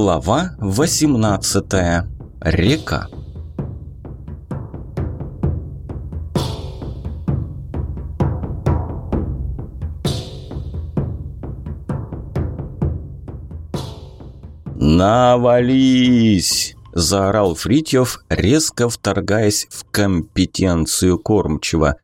Глава 18. Река. «Навались!» – заорал Фритьев, резко вторгаясь в компетенцию кормчего.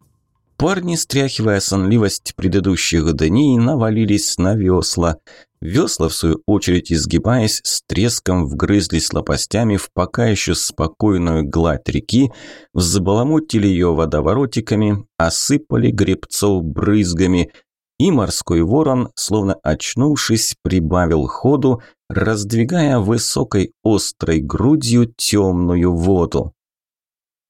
Парни, стряхивая сонливость предыдущих дней, навалились на весла. Весла, в свою очередь, изгибаясь, с треском вгрызлись лопастями в пока еще спокойную гладь реки, взбаламутили ее водоворотиками, осыпали гребцов брызгами, и морской ворон, словно очнувшись, прибавил ходу, раздвигая высокой острой грудью темную воду.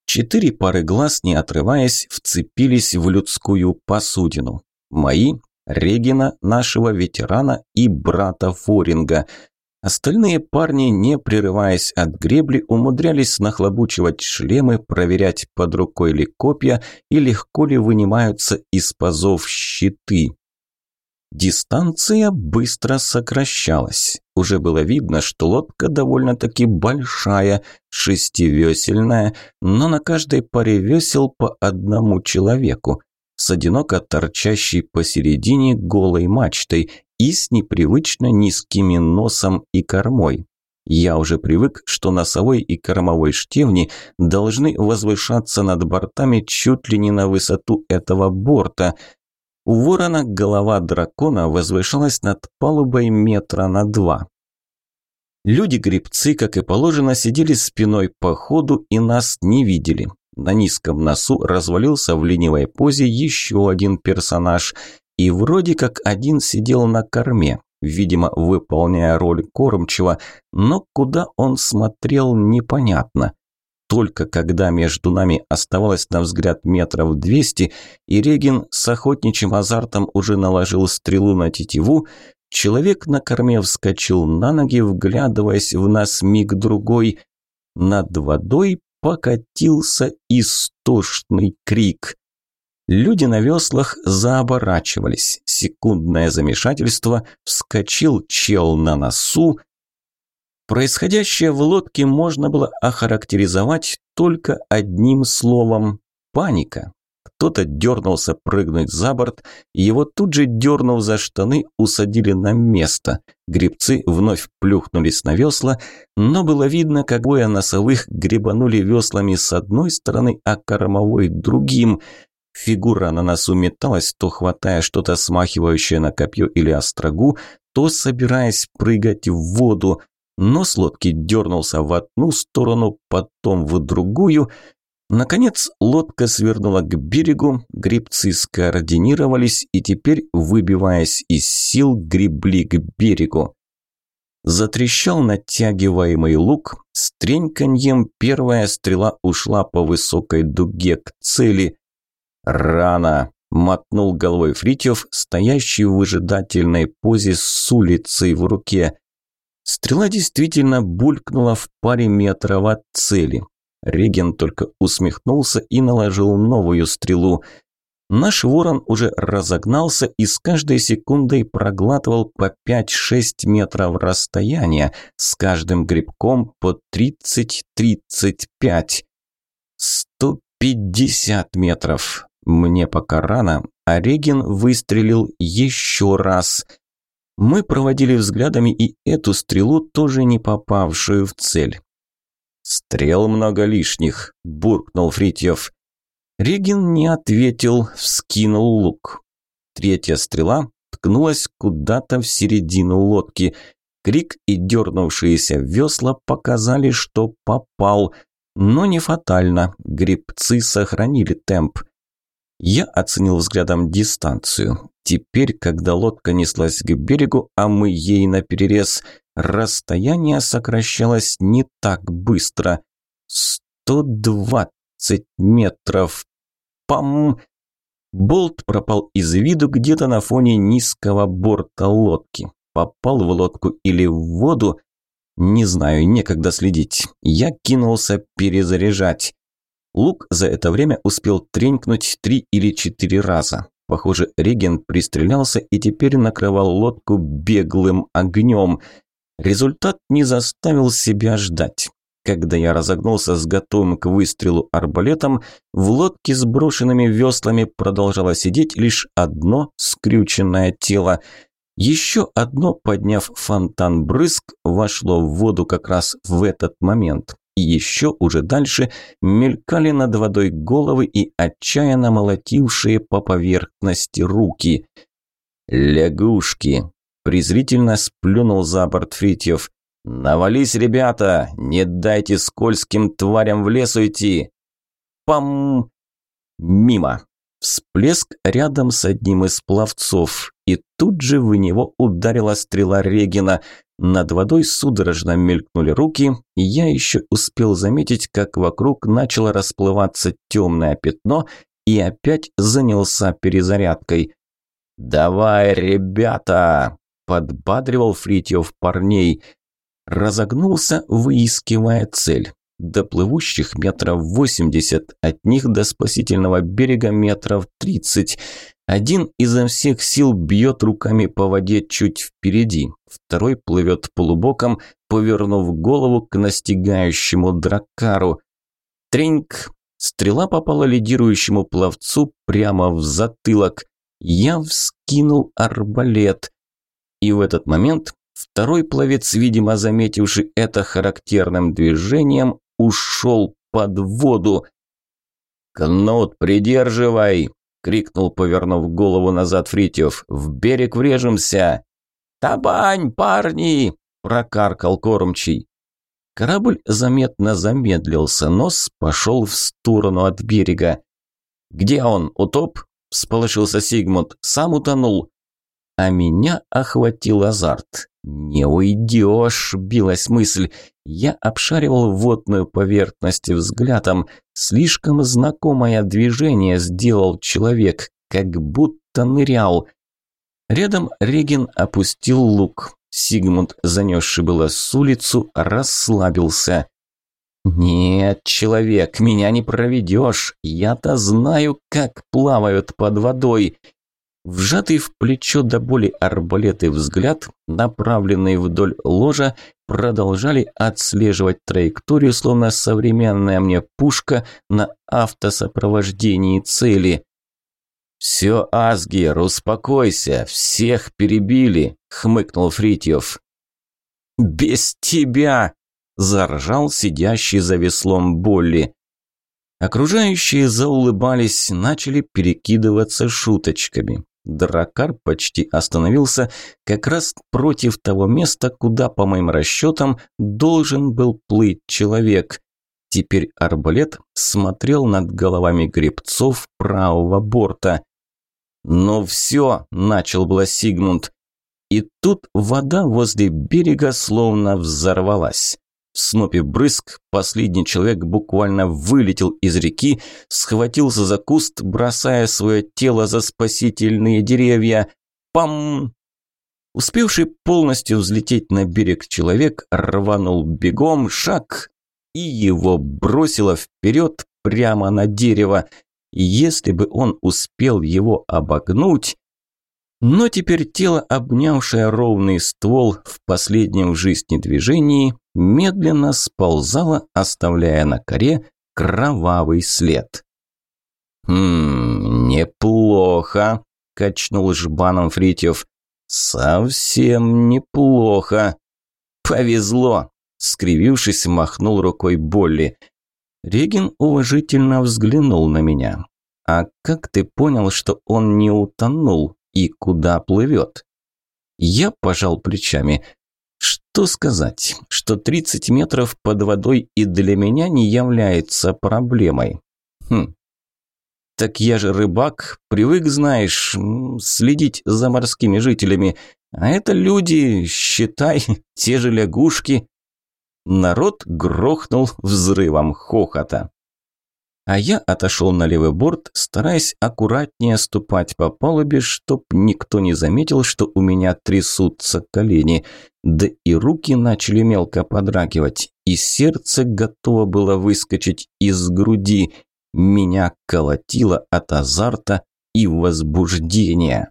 Четыре пары глаз, не отрываясь, вцепились в людскую посудину. Мои, Регина, нашего ветерана и брата Форинга. Остальные парни, не прерываясь от гребли, умудрялись нахлобучивать шлемы, проверять, под рукой ли копья и легко ли вынимаются из пазов щиты. Дистанция быстро сокращалась. Уже было видно, что лодка довольно-таки большая, шестивесельная, но на каждой паре весел по одному человеку, с одиноко торчащей посередине голой мачтой и с непривычно низкими носом и кормой. Я уже привык, что носовой и кормовой штевни должны возвышаться над бортами чуть ли не на высоту этого борта – у ворона голова дракона возвышалась над палубой метра на два. Люди-гребцы, как и положено, сидели спиной по ходу и нас не видели. На низком носу развалился в ленивой позе еще один персонаж. И вроде как один сидел на корме, видимо, выполняя роль кормчего, но куда он смотрел, непонятно. Только когда между нами оставалось на взгляд метров двести, и Регин с охотничьим азартом уже наложил стрелу на тетиву, человек на корме вскочил на ноги, вглядываясь в нас миг-другой. Над водой покатился истошный крик. Люди на веслах заоборачивались. Секундное замешательство, вскочил чел на носу, Происходящее в лодке можно было охарактеризовать только одним словом – паника. Кто-то дернулся прыгнуть за борт, его тут же, дернув за штаны, усадили на место. Гребцы вновь плюхнулись на весла, но было видно, как двое носовых гребанули веслами с одной стороны, а кормовой – другим. Фигура на носу металась, то хватая что-то смахивающее на копье или острогу, то собираясь прыгать в воду – Нос лодки дернулся в одну сторону, потом в другую. Наконец лодка свернула к берегу, гребцы скоординировались и теперь, выбиваясь из сил, гребли к берегу. Затрещал натягиваемый лук, с треньканьем первая стрела ушла по высокой дуге к цели. «Рано!» – мотнул головой Фритьев, стоящий в выжидательной позе с улицей в руке. Стрела действительно булькнула в паре метров от цели. Реген только усмехнулся и наложил новую стрелу. Наш ворон уже разогнался и с каждой секундой проглатывал по 5-6 метров расстояния, с каждым грибком по 30-35. 150 метров. Мне пока рано, а Реген выстрелил еще раз – мы проводили взглядами и эту стрелу, тоже не попавшую в цель. «Стрел много лишних», – буркнул Фритьев. Регин не ответил, вскинул лук. Третья стрела ткнулась куда-то в середину лодки. Крик и дернувшиеся весла показали, что попал, но не фатально. Гребцы сохранили темп. Я оценил взглядом дистанцию. Теперь, когда лодка неслась к берегу, а мы ей наперерез, расстояние сокращалось не так быстро. Сто двадцать метров. Пам! Болт пропал из виду где-то на фоне низкого борта лодки. Попал в лодку или в воду? Не знаю, некогда следить. Я кинулся перезаряжать. Лук за это время успел тренькнуть три или четыре раза. Похоже, Реген пристрелялся и теперь накрывал лодку беглым огнем. Результат не заставил себя ждать. Когда я разогнулся с готовым к выстрелу арбалетом, в лодке с брошенными веслами продолжало сидеть лишь одно скрюченное тело. Еще одно, подняв фонтан брызг, вошло в воду как раз в этот момент. И еще уже дальше мелькали над водой головы и отчаянно молотившие по поверхности руки. «Лягушки!» – презрительно сплюнул за борт Фритьев. «Навались, ребята! Не дайте скользким тварям в лес уйти!» Пам! Мимо. Всплеск рядом с одним из пловцов, и тут же в него ударила стрела Регина. Над водой судорожно мелькнули руки, и я еще успел заметить, как вокруг начало расплываться темное пятно, и опять занялся перезарядкой. «Давай, ребята!» – подбадривал Фритьев парней – разогнулся, выискивая цель. До плывущих метров восемьдесят, от них до спасительного берега метров тридцать. Один изо всех сил бьет руками по воде чуть впереди, второй плывет полубоком, повернув голову к настигающему дракару. Треньк! Стрела попала лидирующему пловцу прямо в затылок. Я вскинул арбалет. И в этот момент Второй пловец, видимо, заметивший это характерным движением, ушел под воду. «Кнут, придерживай!» – крикнул, повернув голову назад Фритьев. «В берег врежемся!» «Табань, парни!» – прокаркал кормчий. Корабль заметно замедлился, нос пошел в сторону от берега. «Где он, утоп?» – всполошился Сигмунд. «Сам утонул». А меня охватил азарт. «Не уйдешь», – билась мысль. Я обшаривал водную поверхность взглядом. Слишком знакомое движение сделал человек, как будто нырял. Рядом Реген опустил лук. Сигмунд, занесший было с улицу, расслабился. «Нет, человек, меня не проведешь. Я-то знаю, как плавают под водой. Вжатый в плечо до боли арбалет и взгляд, направленный вдоль ложа, продолжали отслеживать траекторию, словно современная мне пушка на автосопровождении цели. «Все, Асгер, успокойся, всех перебили», – хмыкнул Фритьев. «Без тебя!» – заржал сидящий за веслом Болли. Окружающие заулыбались, начали перекидываться шуточками. Дракар почти остановился как раз против того места, куда, по моим расчетам, должен был плыть человек. Теперь арбалет смотрел над головами гребцов правого борта. «Ну все!» – начал было Сигмунд. И тут вода возле берега словно взорвалась. В снопе брызг последний человек буквально вылетел из реки, схватился за куст, бросая свое тело за спасительные деревья. Пам! Успевший полностью взлететь на берег человек рванул бегом шаг, и его бросило вперед прямо на дерево. Если бы он успел его обогнуть... Но теперь тело, обнявшее ровный ствол в последнем в жизни движении, медленно сползала, оставляя на коре кровавый след. «Хм, неплохо», – качнул жбаном Фритьев. «Совсем неплохо». «Повезло», – скривившись, махнул рукой Болли. Регин уважительно взглянул на меня. «А как ты понял, что он не утонул и куда плывет?» Я пожал плечами. Что сказать, что 30 метров под водой и для меня не является проблемой. Хм. Так я же рыбак, привык, знаешь, следить за морскими жителями. А это люди, считай, те же лягушки. Народ грохнул взрывом хохота. А я отошел на левый борт, стараясь аккуратнее ступать по палубе, чтоб никто не заметил, что у меня трясутся колени. Да и руки начали мелко подрагивать, и сердце готово было выскочить из груди. Меня колотило от азарта и возбуждения.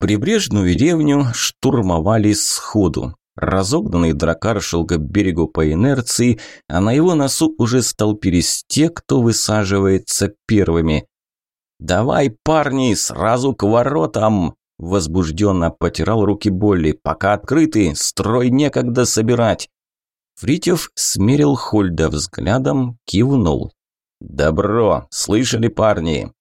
Прибрежную деревню штурмовали сходу. Разогнанный дракар шел к берегу по инерции, а на его носу уже столпились те, кто высаживается первыми. «Давай, парни, сразу к воротам!» Возбужденно потирал руки Болли. «Пока открыты, строй некогда собирать!» Фритьев смерил Хольда взглядом, кивнул. «Добро! Слышали, парни?»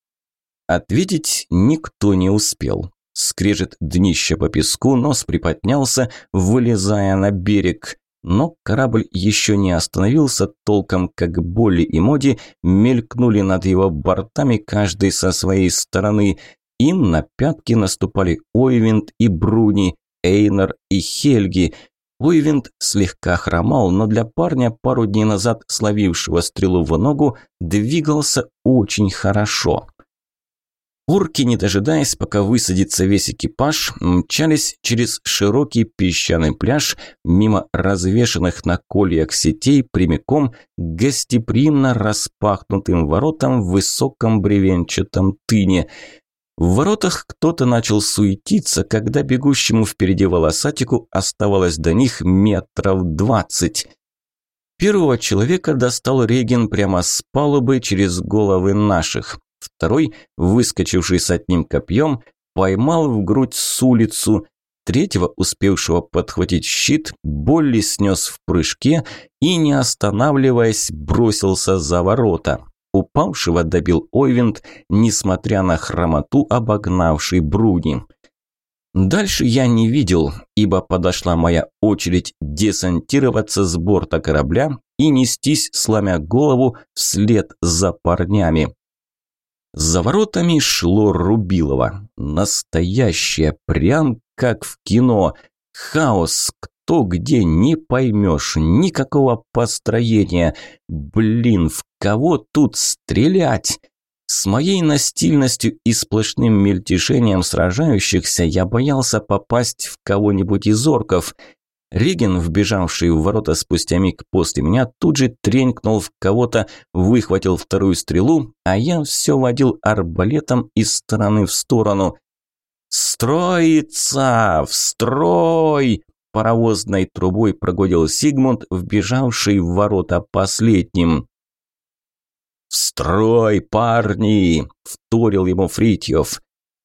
Ответить никто не успел. Скрежет днище по песку, нос приподнялся, вылезая на берег. Но корабль еще не остановился толком, как Болли и Моди мелькнули над его бортами, каждый со своей стороны. Им на пятки наступали Ойвинд и Бруни, Эйнер и Хельги. Ойвинд слегка хромал, но для парня, пару дней назад словившего стрелу в ногу, двигался очень хорошо. Орки, не дожидаясь, пока высадится весь экипаж, мчались через широкий песчаный пляж мимо развешанных на кольях сетей прямиком к гостеприимно распахнутым воротам в высоком бревенчатом тыне. В воротах кто-то начал суетиться, когда бегущему впереди волосатику оставалось до них метров двадцать. Первого человека достал Реген прямо с палубы через головы наших. Второй, выскочивший с одним копьем, поймал в грудь с улицу. Третьего, успевшего подхватить щит, Болли снес в прыжке и, не останавливаясь, бросился за ворота. Упавшего добил Ойвент, несмотря на хромоту, обогнавший Бруни. Дальше я не видел, ибо подошла моя очередь десантироваться с борта корабля и нестись, сломя голову, вслед за парнями. За воротами шло Рубилово. Настоящее, прям как в кино. Хаос, кто где, не поймешь. Никакого построения. Блин, в кого тут стрелять? С моей настильностью и сплошным мельтешением сражающихся я боялся попасть в кого-нибудь из орков – Реген, вбежавший в ворота спустя миг после меня, тут же тренькнул в кого-то, выхватил вторую стрелу, а я все водил арбалетом из стороны в сторону. «Строится! В строй!» Паровозной трубой прогудел Сигмунд, вбежавший в ворота последним. «В строй, парни!» – вторил ему Фритьев.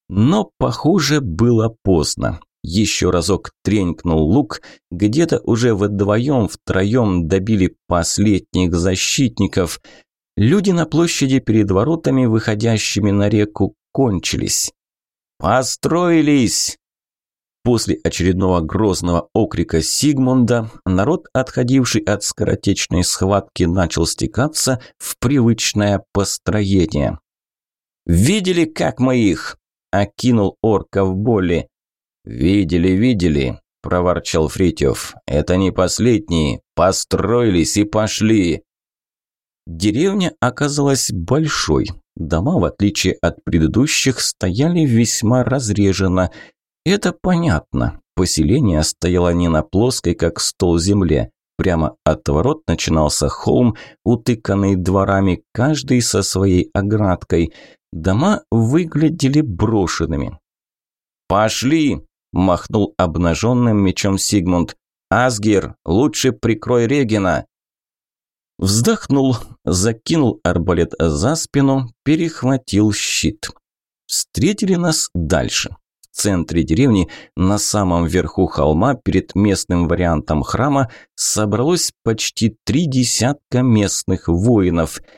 Но, похоже, было поздно. Еще разок тренькнул лук, где-то уже вдвоем, втроем добили последних защитников. Люди на площади перед воротами, выходящими на реку, кончились. «Построились!» После очередного грозного окрика Сигмунда народ, отходивший от скоротечной схватки, начал стекаться в привычное построение. «Видели, как мы их?» – окинул орка в боли. «Видели, видели», – проворчал Фритьев. «Это не последние. Построились и пошли». Деревня оказалась большой. Дома, в отличие от предыдущих, стояли весьма разреженно. Это понятно. Поселение стояло не на плоской, как стол земле. Прямо от ворот начинался холм, утыканный дворами, каждый со своей оградкой. Дома выглядели брошенными. «Пошли!» Махнул обнаженным мечом Сигмунд. «Асгир, лучше прикрой Регина!» Вздохнул, закинул арбалет за спину, перехватил щит. Встретили нас дальше. В центре деревни, на самом верху холма, перед местным вариантом храма, собралось почти три десятка местных воинов –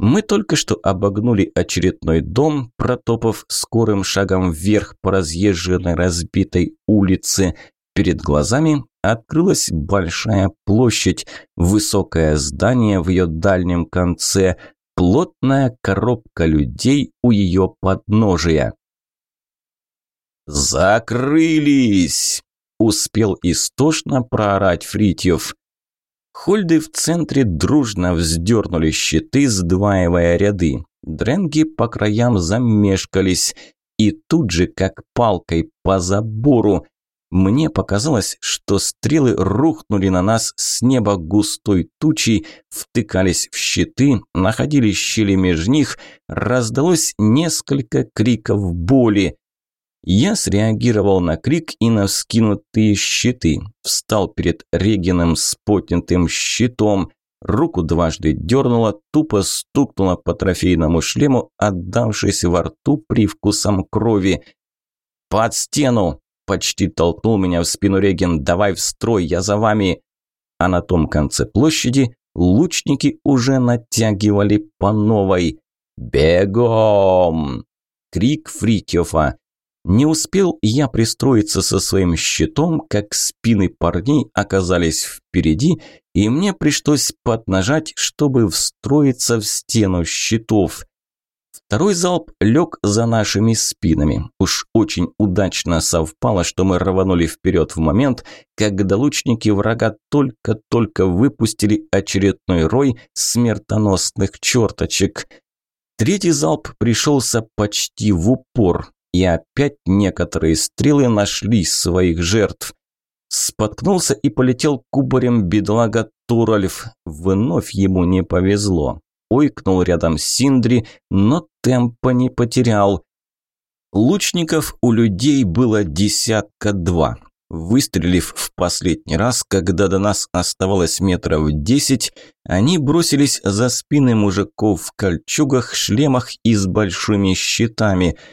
мы только что обогнули очередной дом, протопав скорым шагом вверх по разъезженной разбитой улице. Перед глазами открылась большая площадь, высокое здание в ее дальнем конце, плотная коробка людей у ее подножия. «Закрылись!» – успел истошно проорать Фритьев. Хольды в центре дружно вздернули щиты, сдваивая ряды. Дренги по краям замешкались. И тут же, как палкой по забору, мне показалось, что стрелы рухнули на нас с неба густой тучей, втыкались в щиты, находили щели между них, раздалось несколько криков боли. Я среагировал на крик и на вскинутые щиты. Встал перед Региным с поднятым щитом. Руку дважды дернула, тупо стукнула по трофейному шлему, отдавшись во рту привкусом крови. «Под стену!» – почти толкнул меня в спину Реген. «Давай в строй, я за вами!» А на том конце площади лучники уже натягивали по новой. «Бегом!» Крик Фритьёфа. Не успел я пристроиться со своим щитом, как спины парней оказались впереди, и мне пришлось поднажать, чтобы встроиться в стену щитов. Второй залп лег за нашими спинами. Уж очень удачно совпало, что мы рванули вперед в момент, когда лучники врага только-только выпустили очередной рой смертоносных черточек. Третий залп пришелся почти в упор, и опять некоторые стрелы нашли своих жертв. Споткнулся и полетел кубарем бедлага Туральф. Вновь ему не повезло. Ойкнул рядом с Синдри, но темпа не потерял. Лучников у людей было десятка два. Выстрелив в последний раз, когда до нас оставалось метров десять, они бросились за спины мужиков в кольчугах, шлемах и с большими щитами –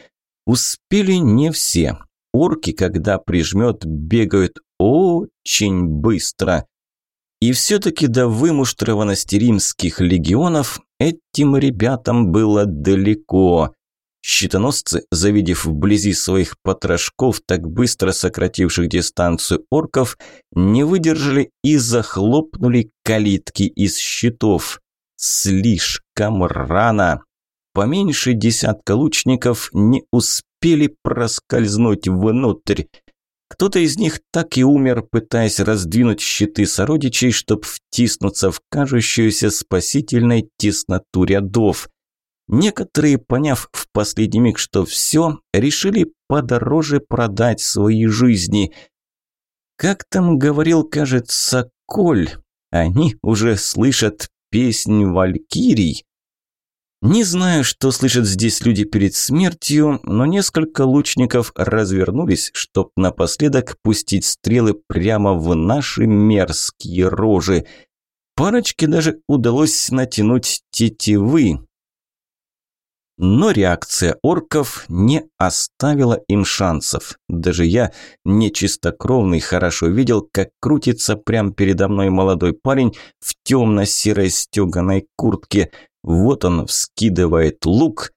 Успели не все. Орки, когда прижмет, бегают очень быстро. И все-таки до вымуштрованности римских легионов этим ребятам было далеко. Щитоносцы, завидев вблизи своих потрошков, так быстро сокративших дистанцию орков, не выдержали и захлопнули калитки из щитов. Слишком рано поменьше десятка лучников не успели проскользнуть внутрь. Кто-то из них так и умер, пытаясь раздвинуть щиты сородичей, чтобы втиснуться в кажущуюся спасительной тесноту рядов. Некоторые, поняв в последний миг, что все, решили подороже продать свои жизни. Как там говорил, кажется, Коль, они уже слышат песнь валькирий. Не знаю, что слышат здесь люди перед смертью, но несколько лучников развернулись, чтоб напоследок пустить стрелы прямо в наши мерзкие рожи. Парочке даже удалось натянуть тетивы. Но реакция орков не оставила им шансов. Даже я, нечистокровный, хорошо видел, как крутится прямо передо мной молодой парень в темно-серой стеганой куртке – вот он вскидывает лук.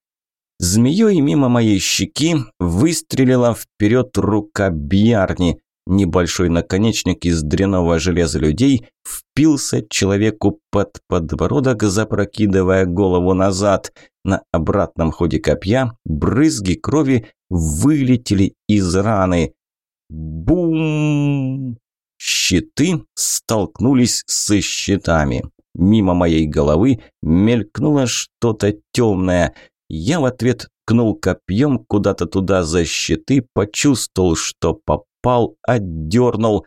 Змеей мимо моей щеки выстрелила вперед рука Бьярни. Небольшой наконечник из дряного железа людей впился человеку под подбородок, запрокидывая голову назад. На обратном ходе копья брызги крови вылетели из раны. Бум! Щиты столкнулись с щитами. Мимо моей головы мелькнуло что-то темное. Я в ответ ткнул копьем куда-то туда за щиты, почувствовал, что попал, отдернул.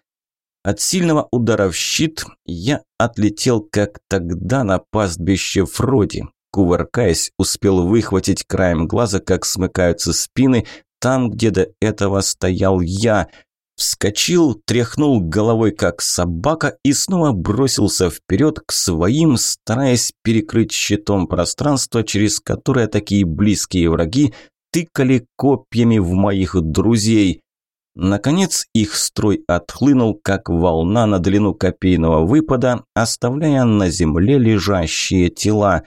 От сильного удара в щит я отлетел, как тогда на пастбище Фроди. Кувыркаясь, успел выхватить краем глаза, как смыкаются спины, там, где до этого стоял я – Вскочил, тряхнул головой как собака и снова бросился вперед к своим, стараясь перекрыть щитом пространство, через которое такие близкие враги тыкали копьями в моих друзей. Наконец их строй отхлынул, как волна на длину копейного выпада, оставляя на земле лежащие тела.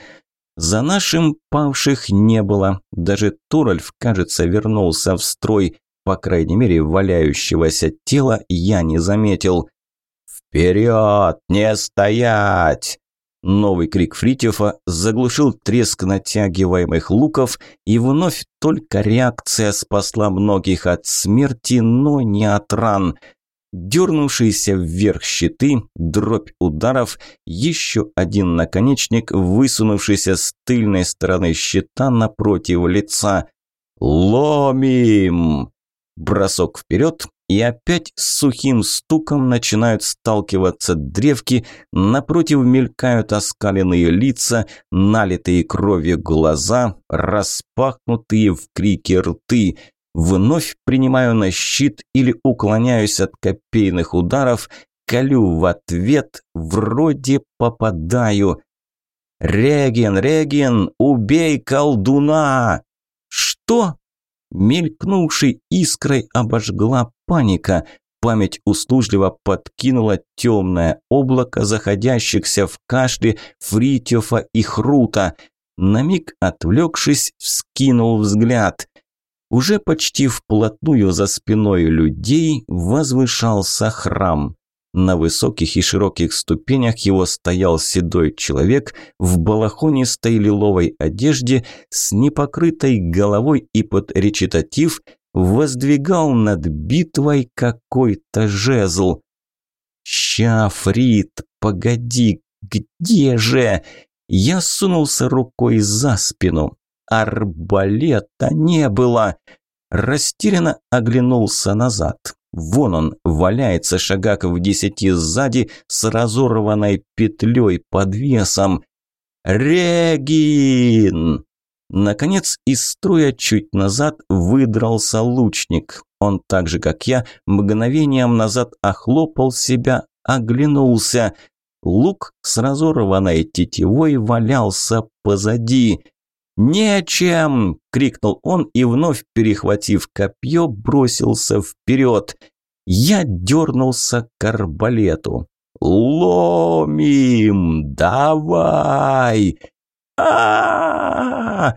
За нашим павших не было. Даже Туральф, кажется, вернулся в строй. По крайней мере, валяющегося тела я не заметил. «Вперед! Не стоять!» Новый крик Фритьефа заглушил треск натягиваемых луков, и вновь только реакция спасла многих от смерти, но не от ран. Дернувшиеся вверх щиты, дробь ударов, еще один наконечник, высунувшийся с тыльной стороны щита напротив лица. «Ломим!» Бросок вперед, и опять с сухим стуком начинают сталкиваться древки, напротив мелькают оскаленные лица, налитые кровью глаза, распахнутые в крике рты. Вновь принимаю на щит или уклоняюсь от копейных ударов, колю в ответ, вроде попадаю. «Реген, Реген, убей колдуна!» «Что?» Мелькнувшей искрой обожгла паника. Память услужливо подкинула темное облако заходящихся в кашле Фритьёфа и Хрута. На миг отвлекшись, вскинул взгляд. Уже почти вплотную за спиной людей возвышался храм. На высоких и широких ступенях его стоял седой человек в балахонистой лиловой одежде с непокрытой головой и под речитатив воздвигал над битвой какой-то жезл. «Ща, Фрид, погоди, где же?» Я сунулся рукой за спину. Арбалета не было. Растерянно оглянулся назад. Вон он, валяется шагак в десяти сзади с разорванной петлей под весом. «Регин!» Наконец, из строя чуть назад выдрался лучник. Он так же, как я, мгновением назад охлопал себя, оглянулся. Лук с разорванной тетивой валялся позади. «Нечем!» – крикнул он и, вновь перехватив копье, бросился вперед. Я дернулся к арбалету. «Ломим! Давай!» а,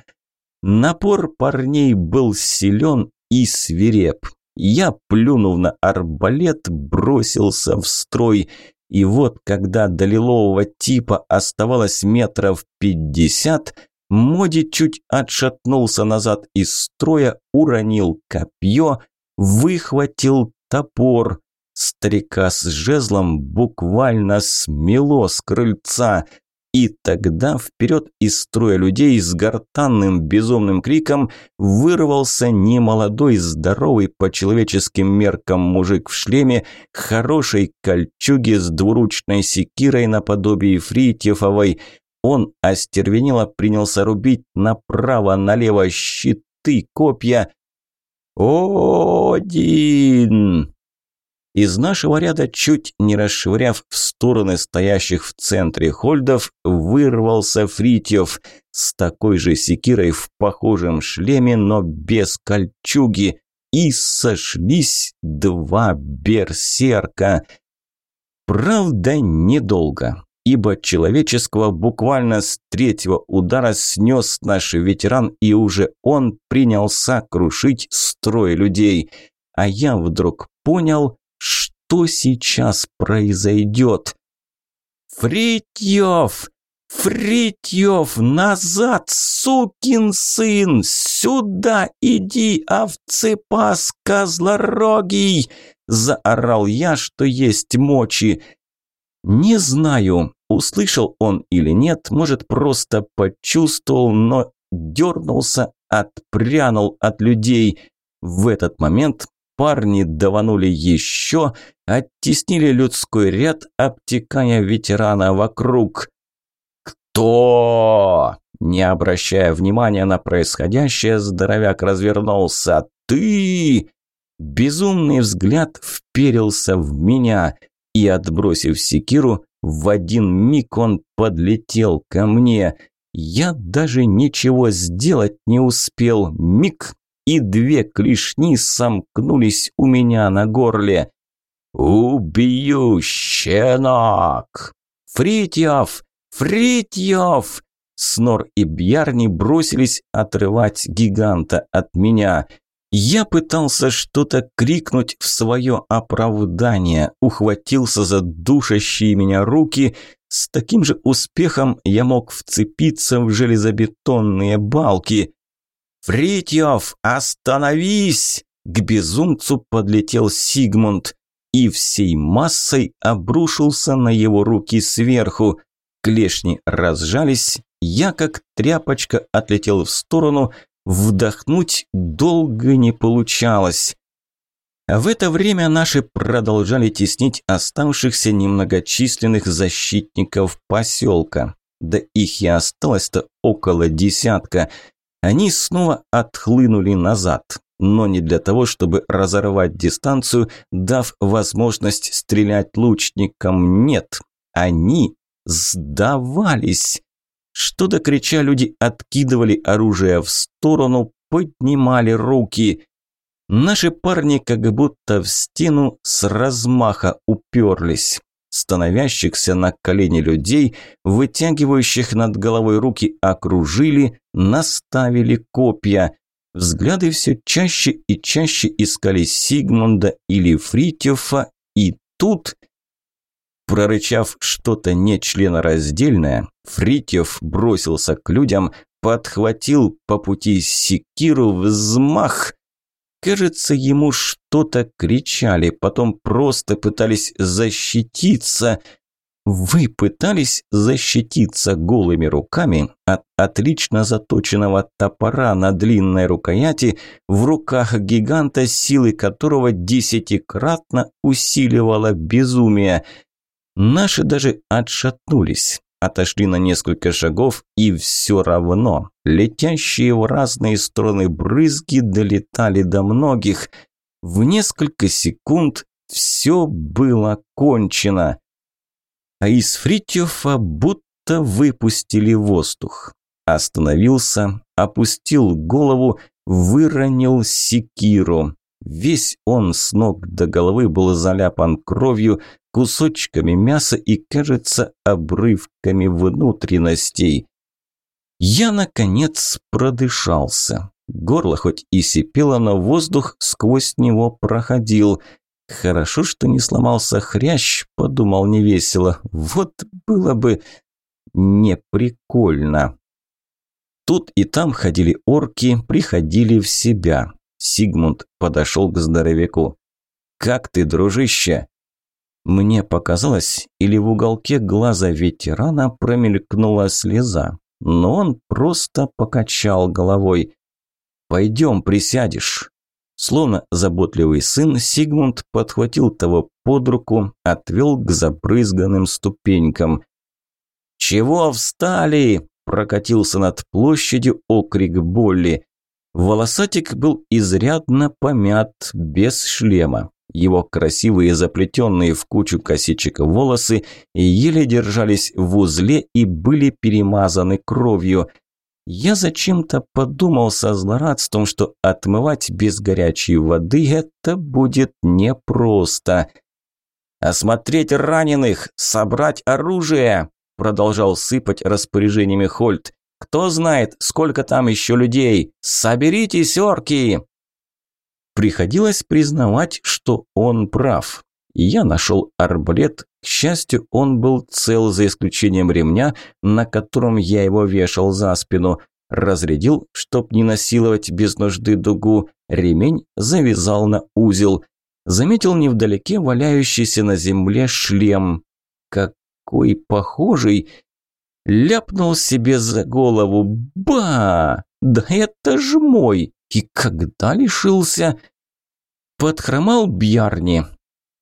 Напор парней был силен и свиреп. Я, плюнув на арбалет, бросился в строй. И вот, когда до лилового типа оставалось метров пятьдесят, Моди чуть отшатнулся назад из строя, уронил копье, выхватил топор. Старика с жезлом буквально смело с крыльца. И тогда вперед из строя людей с гортанным безумным криком вырвался немолодой, здоровый по человеческим меркам мужик в шлеме, хорошей кольчуге с двуручной секирой наподобие Фритьефовой. Он остервенело принялся рубить направо-налево щиты, копья. «Один!» Из нашего ряда, чуть не расшвыряв в стороны стоящих в центре хольдов, вырвался Фритьев с такой же секирой в похожем шлеме, но без кольчуги. И сошлись два берсерка. Правда, недолго, ибо человеческого буквально с третьего удара снес наш ветеран, и уже он принялся крушить строй людей. А я вдруг понял, что сейчас произойдет. «Фритьев! Фритьев! Назад, сукин сын! Сюда иди, овцепас козлорогий!» Заорал я, что есть мочи. Не знаю, услышал он или нет, может, просто почувствовал, но дернулся, отпрянул от людей. В этот момент парни даванули еще, оттеснили людской ряд, обтекая ветерана вокруг. «Кто?» Не обращая внимания на происходящее, здоровяк развернулся. «Ты!» Безумный взгляд вперился в меня, и, отбросив секиру, в один миг он подлетел ко мне. Я даже ничего сделать не успел. Миг, и две клешни сомкнулись у меня на горле. «Убью, щенок!» «Фритьев! Фритьев!» Снор и Бьярни бросились отрывать гиганта от меня. Я пытался что-то крикнуть в свое оправдание, ухватился за душащие меня руки. С таким же успехом я мог вцепиться в железобетонные балки. «Фритьев, остановись!» К безумцу подлетел Сигмунд и всей массой обрушился на его руки сверху. Клешни разжались, я как тряпочка отлетел в сторону, вдохнуть долго не получалось. В это время наши продолжали теснить оставшихся немногочисленных защитников поселка. Да их и осталось-то около десятка – они снова отхлынули назад. но не для того, чтобы разорвать дистанцию, дав возможность стрелять лучникам. Нет, они сдавались. Что-то крича, люди откидывали оружие в сторону, поднимали руки. Наши парни как будто в стену с размаха уперлись. Становящихся на колени людей, вытягивающих над головой руки, окружили, наставили копья. Взгляды все чаще и чаще искали Сигмунда или Фритьофа, и тут... Прорычав что-то нечленораздельное, Фритьев бросился к людям, подхватил по пути секиру, взмах. Кажется, ему что-то кричали, потом просто пытались защититься. Вы пытались защититься голыми руками от отлично заточенного топора на длинной рукояти в руках гиганта, силы которого десятикратно усиливало безумие. Наши даже отшатнулись. Отошли на несколько шагов, и все равно летящие в разные стороны брызги долетали до многих. В несколько секунд все было кончено. А из Фритьёфа будто выпустили воздух. Остановился, опустил голову, выронил секиру. Весь он с ног до головы был заляпан кровью, кусочками мяса и, кажется, обрывками внутренностей. Я, наконец, продышался. Горло хоть и сипело, но воздух сквозь него проходил. Хорошо, что не сломался хрящ, подумал невесело. Вот было бы неприкольно. Тут и там ходили орки, приходили в себя. Сигмунд подошел к здоровяку. «Как ты, дружище?» Мне показалось, или в уголке глаза ветерана промелькнула слеза, но он просто покачал головой. «Пойдем, присядешь». Словно заботливый сын, Сигмунд подхватил того под руку, отвел к забрызганным ступенькам. «Чего встали?» – прокатился над площадью окрик Болли. Волосатик был изрядно помят, без шлема. Его красивые заплетенные в кучу косичек волосы еле держались в узле и были перемазаны кровью. Я зачем-то подумал со злорадством, что отмывать без горячей воды это будет непросто. «Осмотреть раненых! Собрать оружие!» продолжал сыпать распоряжениями Хольт. «Кто знает, сколько там еще людей! Соберитесь, орки!» Приходилось признавать, что он прав. Я нашел арбалет. К счастью, он был цел за исключением ремня, на котором я его вешал за спину. Разрядил, чтоб не насиловать без нужды дугу. Ремень завязал на узел. Заметил невдалеке валяющийся на земле шлем. Какой похожий! Ляпнул себе за голову. Ба! Да это ж мой! И когда лишился? Подхромал Бьярни.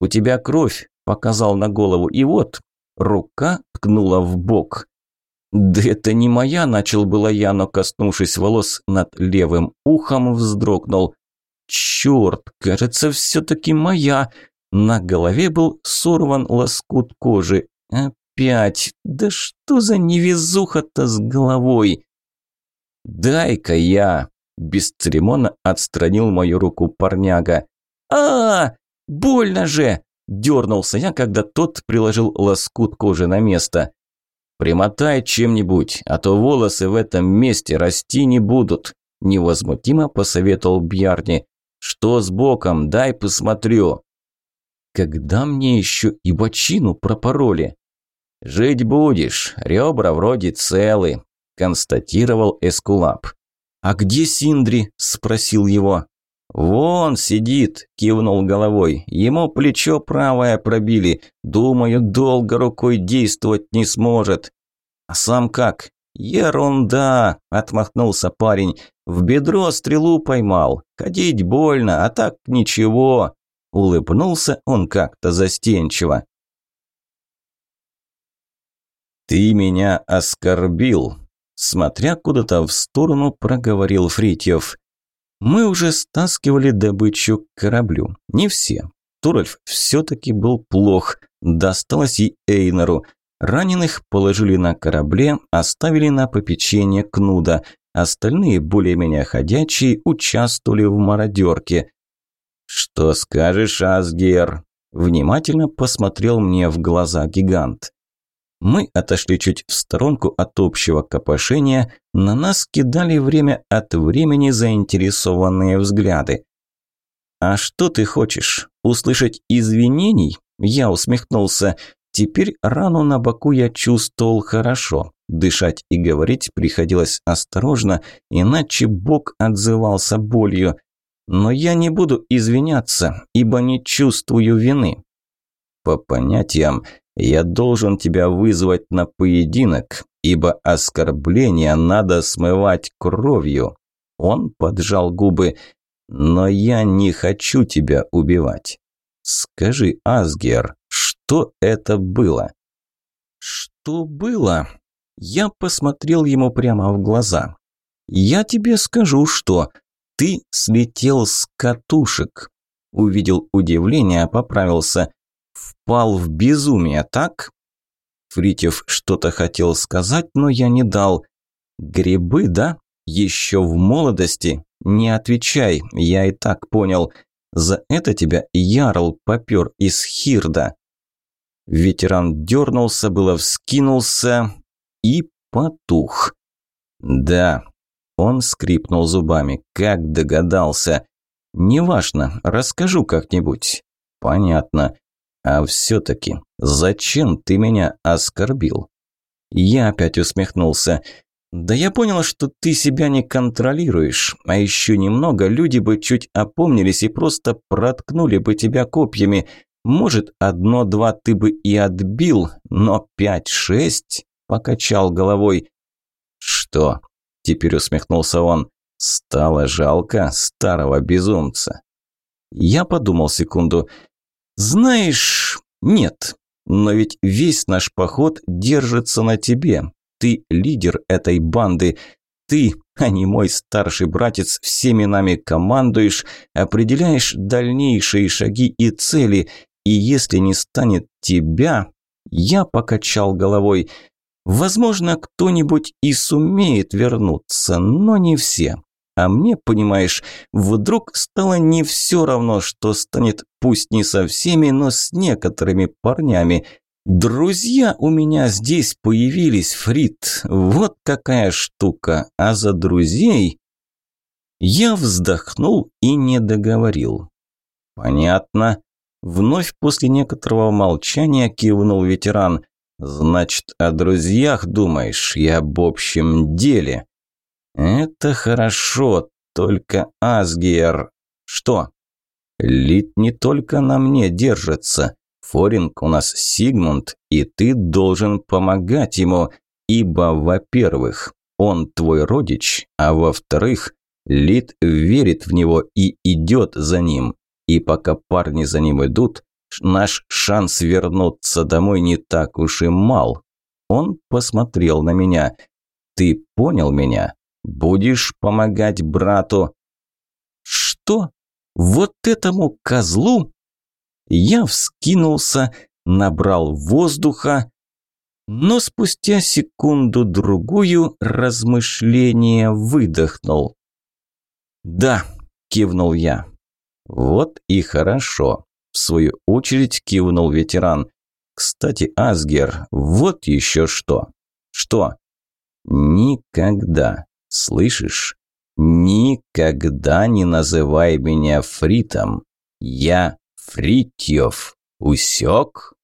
«У тебя кровь», – показал на голову, и вот, рука ткнула в бок. «Да это не моя», – начал было я, но, коснувшись волос над левым ухом, вздрогнул. «Черт, кажется, все-таки моя». На голове был сорван лоскут кожи. «Опять! Да что за невезуха-то с головой?» «Дай-ка я!» Бесцеремонно отстранил мою руку парняга. а, -а, -а Больно же!» Дернулся я, когда тот приложил лоскут кожи на место. «Примотай чем-нибудь, а то волосы в этом месте расти не будут», невозмутимо посоветовал Бьярни. «Что с боком? Дай посмотрю». «Когда мне еще и бочину пропороли?» «Жить будешь, ребра вроде целы», констатировал Эскулап. «А где Синдри?» – спросил его. «Вон сидит», – кивнул головой. «Ему плечо правое пробили. Думаю, долго рукой действовать не сможет». «А сам как?» «Ерунда!» – отмахнулся парень. «В бедро стрелу поймал. Ходить больно, а так ничего». Улыбнулся он как-то застенчиво. «Ты меня оскорбил», Смотря куда-то в сторону, проговорил Фритьев. Мы уже стаскивали добычу к кораблю. Не все. Турольф все-таки был плох. Досталось и Эйнору. Раненых положили на корабле, оставили на попечение Кнуда. Остальные, более-менее ходячие, участвовали в мародерке. «Что скажешь, Асгер?» Внимательно посмотрел мне в глаза гигант. Мы отошли чуть в сторонку от общего копошения, на нас кидали время от времени заинтересованные взгляды. «А что ты хочешь? Услышать извинений?» Я усмехнулся. Теперь рану на боку я чувствовал хорошо. Дышать и говорить приходилось осторожно, иначе бок отзывался болью. Но я не буду извиняться, ибо не чувствую вины. По понятиям, я должен тебя вызвать на поединок, ибо оскорбление надо смывать кровью. Он поджал губы. Но я не хочу тебя убивать. Скажи, Асгер, что это было? Что было? Я посмотрел ему прямо в глаза. Я тебе скажу, что ты слетел с катушек. Увидел удивление, поправился впал в безумие, так?» Фритьев что-то хотел сказать, но я не дал. «Грибы, да? Еще в молодости? Не отвечай, я и так понял. За это тебя Ярл попер из Хирда». Ветеран дернулся, было вскинулся и потух. «Да», – он скрипнул зубами, – «как догадался». «Неважно, расскажу как-нибудь». «Понятно. А все-таки, зачем ты меня оскорбил? Я опять усмехнулся. Да я понял, что ты себя не контролируешь, а еще немного люди бы чуть опомнились и просто проткнули бы тебя копьями. Может, одно-два ты бы и отбил, но пять-шесть? Покачал головой. Что? Теперь усмехнулся он. Стало жалко старого безумца. Я подумал секунду. «Знаешь, нет. Но ведь весь наш поход держится на тебе. Ты лидер этой банды. Ты, а не мой старший братец, всеми нами командуешь, определяешь дальнейшие шаги и цели. И если не станет тебя...» Я покачал головой. «Возможно, кто-нибудь и сумеет вернуться, но не все. А мне, понимаешь, вдруг стало не все равно, что станет пусть не со всеми, но с некоторыми парнями. Друзья у меня здесь появились, Фрид. Вот какая штука. А за друзей... Я вздохнул и не договорил. Понятно. Вновь после некоторого молчания кивнул ветеран. Значит, о друзьях думаешь и об общем деле. «Это хорошо, только Асгиер...» «Что?» «Лид не только на мне держится. Форинг у нас Сигмунд, и ты должен помогать ему, ибо, во-первых, он твой родич, а во-вторых, Лид верит в него и идет за ним. И пока парни за ним идут, наш шанс вернуться домой не так уж и мал. Он посмотрел на меня. Ты понял меня? Будешь помогать брату». «Что? Вот этому козлу?» Я вскинулся, набрал воздуха, но спустя секунду-другую размышление выдохнул. «Да», – кивнул я. «Вот и хорошо», – в свою очередь кивнул ветеран. «Кстати, Асгер, вот еще что». «Что?» «Никогда, Слышишь? Никогда не называй меня Фритом. Я Фритьев. Усек?